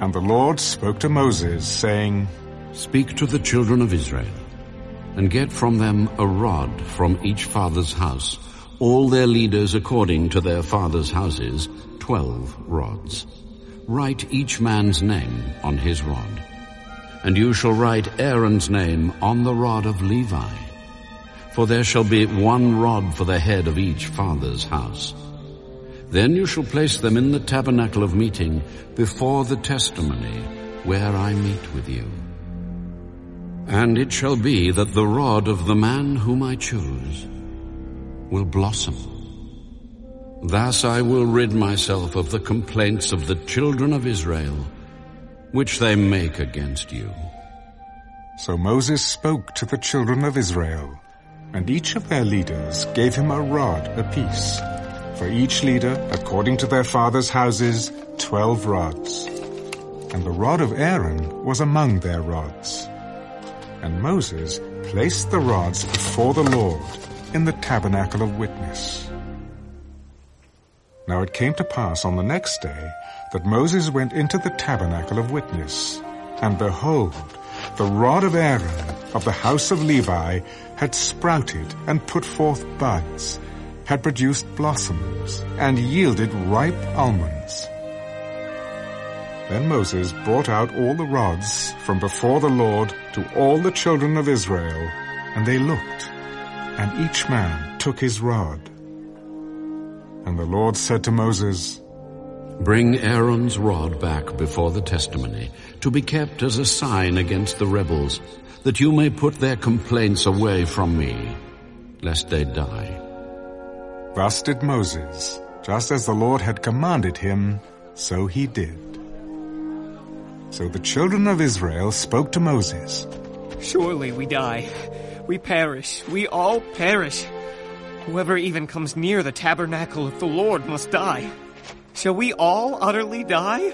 And the Lord spoke to Moses, saying, Speak to the children of Israel, and get from them a rod from each father's house, all their leaders according to their father's houses, twelve rods. Write each man's name on his rod. And you shall write Aaron's name on the rod of Levi. For there shall be one rod for the head of each father's house. Then you shall place them in the tabernacle of meeting before the testimony where I meet with you. And it shall be that the rod of the man whom I choose will blossom. Thus I will rid myself of the complaints of the children of Israel, which they make against you. So Moses spoke to the children of Israel, and each of their leaders gave him a rod apiece for each leader, according to their fathers' houses, twelve rods. And the rod of Aaron was among their rods. And Moses placed the rods before the Lord in the tabernacle of witness. Now it came to pass on the next day that Moses went into the tabernacle of witness, and behold, the rod of Aaron of the house of Levi had sprouted and put forth buds, had produced blossoms and yielded ripe almonds. Then Moses brought out all the rods from before the Lord to all the children of Israel, and they looked, and each man took his rod. And the Lord said to Moses, Bring Aaron's rod back before the testimony, to be kept as a sign against the rebels, that you may put their complaints away from me, lest they die. Thus did Moses, just as the Lord had commanded him, so he did. So the children of Israel spoke to Moses. Surely we die. We perish. We all perish. Whoever even comes near the tabernacle of the Lord must die. Shall we all utterly die?